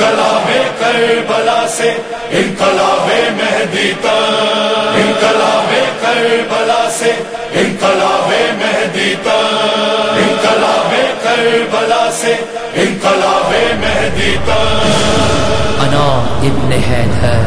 انقلاب کربلا سے، انقلاب مہدی تک، انقلاب کربلا سے، انقلاب مہدی تک، انقلاب کربلا سے، انقلاب مہدی تک۔ انا ابن حیدر۔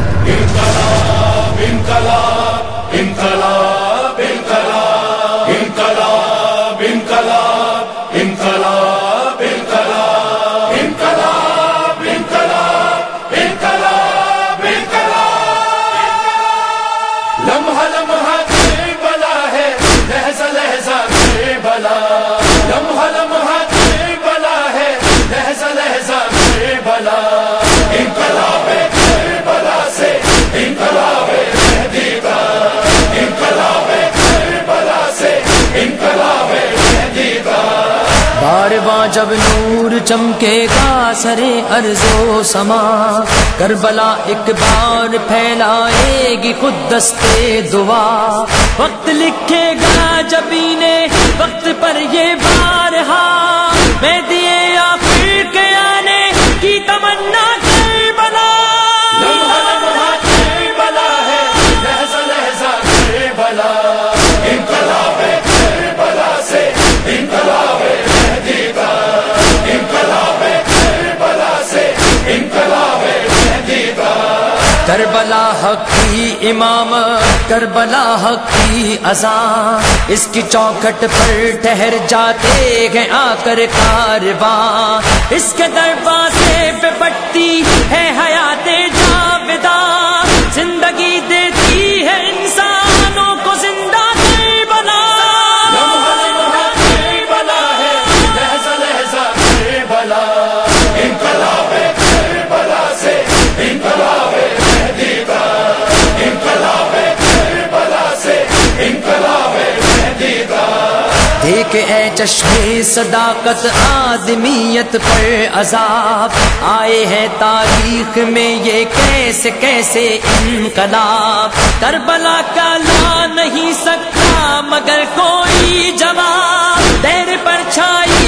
جب نور چمکے گا سرے ارض و سما۔ کربلا ایک بار پھیلائے گی خود دستے دعا۔ وقت لکھے گا جبینے کربلا حق کی امام، کربلا حق کی ازاں اس کی چوکھٹ پر ٹہر جاتے ہیں آ کر کارواں اس کے دروازے پہ بٹتی ہے حیات کہ اے چشمے صداقت آدمیت پر عذاب آئے ہیں تاریخ میں یہ کیسے کیسے انقلاب کربلا کا لا نہیں سکتا مگر کوئی جواب دیر پر چھائی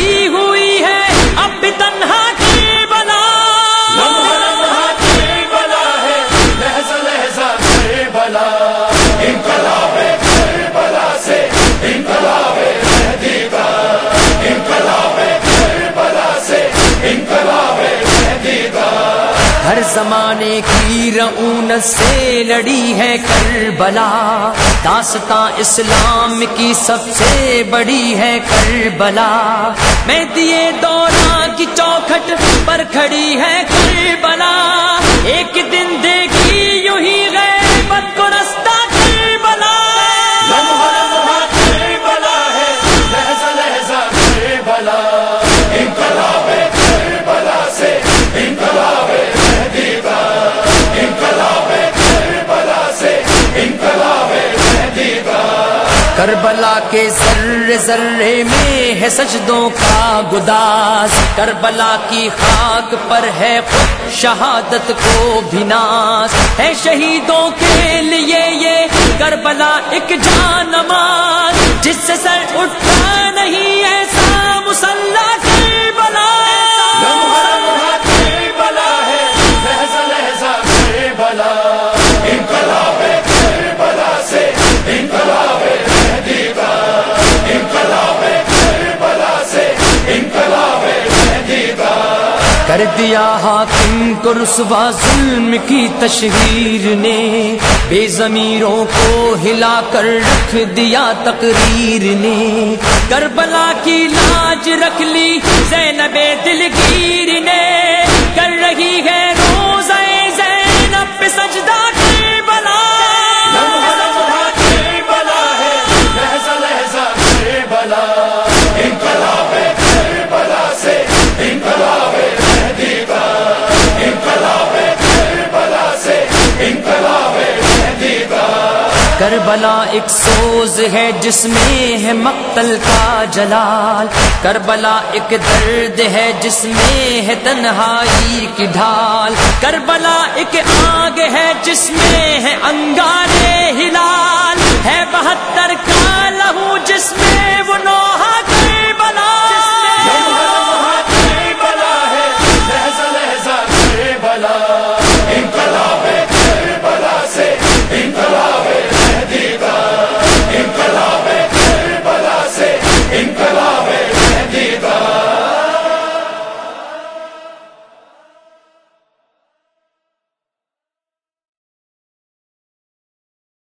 زمانے کی رعونت سے لڑی ہے کربلا۔ داستان اسلام کی سب سے بڑی ہے کربلا۔ میں دیے دورہ کی چوکھٹ پر کھڑی ہے کربلا۔ ایک دن دیکھ کربلا کے ذرے ذرے میں ہے سجدوں کا گداس کربلا کی خاک پر ہے خود شہادت کو بھی ناس ہے شہیدوں کے لیے یہ کربلا ایک جان نماز۔ جس سے سر اٹھا نہیں کر دیا حاکم کو رسوا ظلم کی تشہیر نے۔ بے ضمیروں کو ہلا کر رکھ دیا تقریر نے۔ کربلا کی لاج رکھ لی زینب دلگیر نے۔ کر رہی ہے روز زینب پہ سجدہ کربلا۔ کربلا ایک سوز ہے جس میں ہے مقتل کا جلال کربلا ایک درد ہے جس میں ہے تنہائی کی ڈھال کربلا ایک آگ ہے جس میں ہے انگارے ہلال